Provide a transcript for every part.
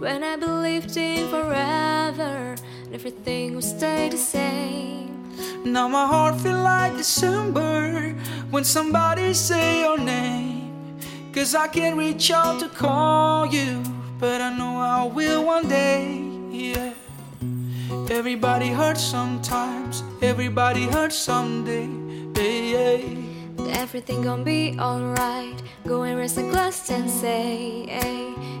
When I believed in forever, and everything would stay the same. Now my heart feel like December when somebody say your name. Cause I can't reach out to call you, but I know I will one day. Yeah. Everybody hurts sometimes, everybody hurts someday. Hey. Everything gonna be alright. Go and raise a glass and say, hey,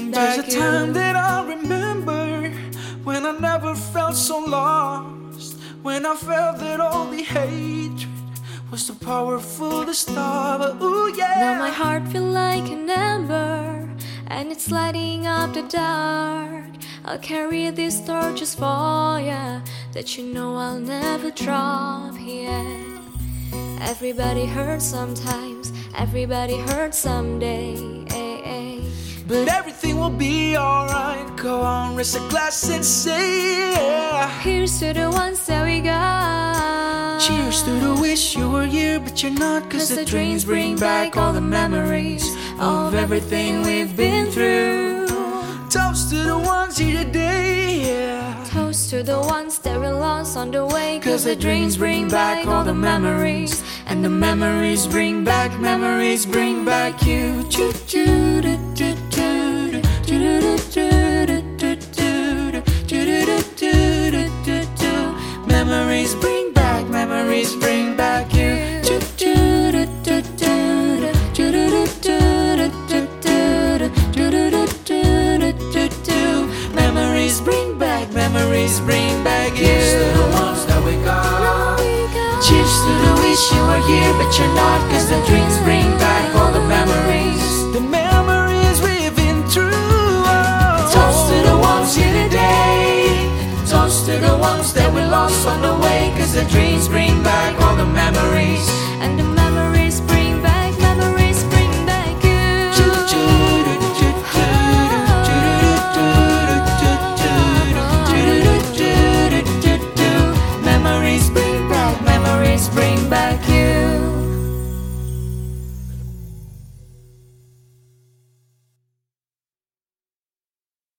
bring back. There's a time that I remember when I never felt so lost. When I felt that all the hatred was too powerful to stop. Ooh, yeah. Now my heart feel like an ember and it's lighting up the dark. I'll carry these torches for ya that you know I'll never drop. Yeah. Everybody hurts sometimes, everybody hurts someday. eh, eh. But everything will be alright. Go on, raise a glass and say yeah. Here's to the ones that we got. Cheers to the wish you were here, but you're not. Cause, the dreams bring back all the memories of everything we've been through. Toast to the ones here today, yeah. Toast to the ones that we lost on the way. Cause the dreams bring back all the memories. And the memories bring back, memories bring back you. Choo choo but you're not. Cause the dreams bring back all the memories. The memories we've been through. Oh. Toast to the ones here today. Toast to the ones that we lost on the way. Cause the dreams bring back all the memories. And the memories